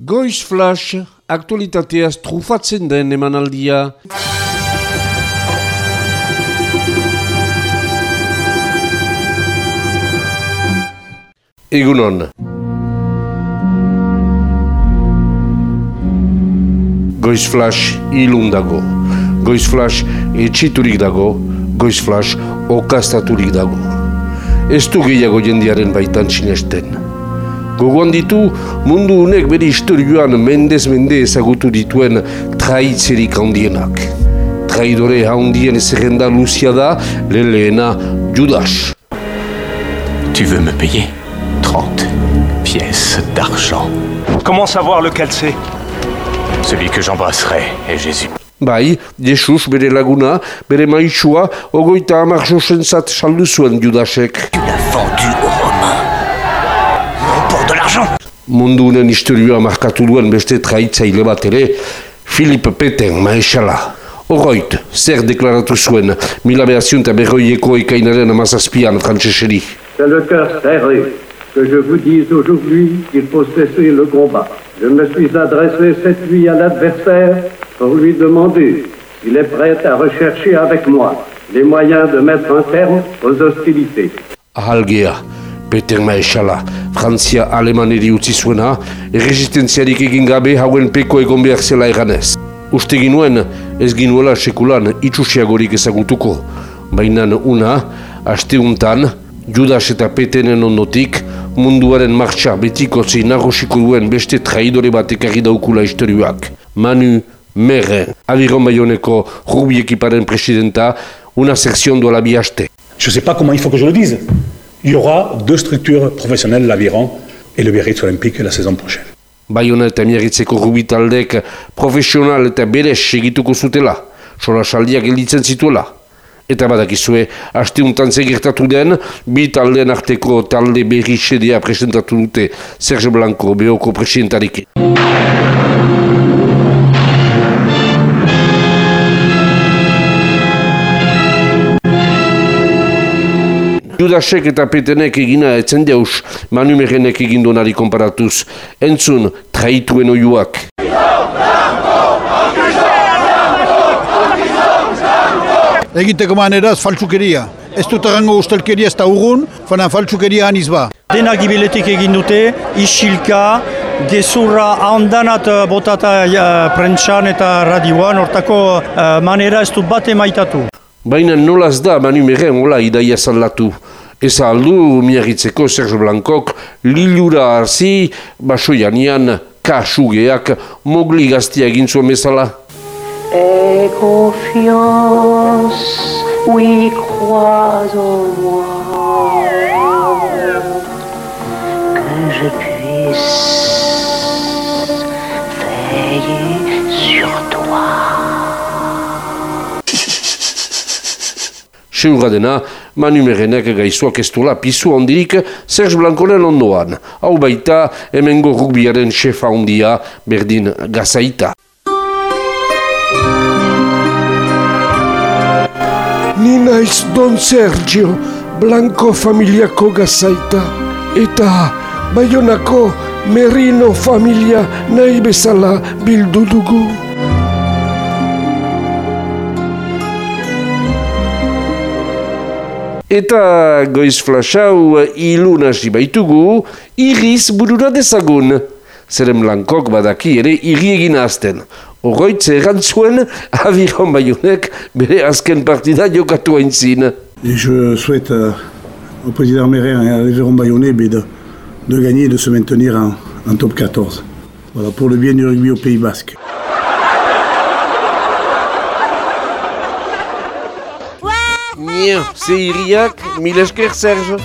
Goiz Flash, aktualitateaz trufatzen den emanaldia. Egunon. Goiz Flash ilun dago. Goiz Flash etxiturik dago. Goiz Flash okastaturik dago. Ez du gehiago jendiaren baitan sinesten. Gogoan ditu mundu unek bere historioan mendez mende ezagutu dituen traitzerik handienak. Traidore handien zerrenda luzia da leleena Judas. Tu veux me payer? 30 pièces d'argent. Comment savoir lequel c'est? Celui que j'embrasserai est Jésus. Bai, Jesus bere laguna, bere maitsua, ogoita hamar josentzat saldu zuen Judasek. Tu l'as vendu. L'argent. Mundu unen historioa markatu duen beste traitzaile bat ere, Filip Peten maesala. Horroit, zer deklaratu zuen, mila behazion eta berroieko ekainaren amazazpian frantzeseri. C'est le cœur serré que je vous dise aujourd'hui qu'il faut cesser le combat. Je me suis adressé cette nuit à l'adversaire pour lui demander s'il est prêt à rechercher avec moi les moyens de mettre un terme aux hostilités. Ahalgea, Peter Maesala, Frantzia Alemaneri utzi zuena, erresistentziarik egin gabe hauen peko egon behar zela eganez. Uste ginuen, ez ginuela sekulan itxusiagorik ezagutuko, baina una, asteuntan, Judas eta Petenen ondotik, munduaren martxa betiko zein nagosiko duen beste traidore bat ekarri daukula historioak. Manu Merre, Abiron Bayoneko Rubi ekiparen presidenta, una sekzion duela bi haste. Je sais pas comment il faut que je le dise. Il y aura deux structures professionnelles, l'Aviron et le Biarritz Olympique la saison prochaine. Bayona eta miarritzeko rubi taldek profesional eta berez segituko zutela, sola saldiak gelditzen zituela. Eta badakizue, aste untan gertatu den, bi taldeen arteko talde berri sedea presentatu dute Serge Blanco behoko presidentarik. Judasek eta Petenek egina etzen deus, Manu Merenek egindonari konparatuz. Entzun, traituen oiuak. egiteko maneraz faltsukeria. Ez dut errango ustelkeria ez da urgun, fana faltsukeria aniz ba. Denak ibiletik egin dute, isilka, gezurra handanat eh, botata uh, prentsan eta radioan, hortako uh, manera ez dut bat emaitatu. Baina nolaz da Manu Meren hola idaia zaldatu. Ez aldu miarritzeko Serge Blancok lilura harzi basoianian kasugeak mogli gaztia egin zuen bezala. Aie confiance, oui, crois en moi, Seurra dena, Manu Merenek gaizuak ez duela pizu handirik Serge Blancoren ondoan. Hau baita, hemengo rugbiaren chefa handia berdin gazaita. Ni naiz Don Sergio, Blanco familiako gazaita. Eta Bayonako Merino familia nahi bezala bildu dugu. Eta goiz flasau ilun hasi baitugu, iriz burura dezagun. Zeren blankok badaki ere irri egin azten. Horroitz erantzuen abiron baiunek bere azken partida jokatu aintzin. Et je souhaite euh, au président Mérin et à Léveron Bayonnais de gagner et de se maintenir en, en top 14. Voilà, pour le bien du rugby au Pays Basque. C'est Iriac, Milesker Serge.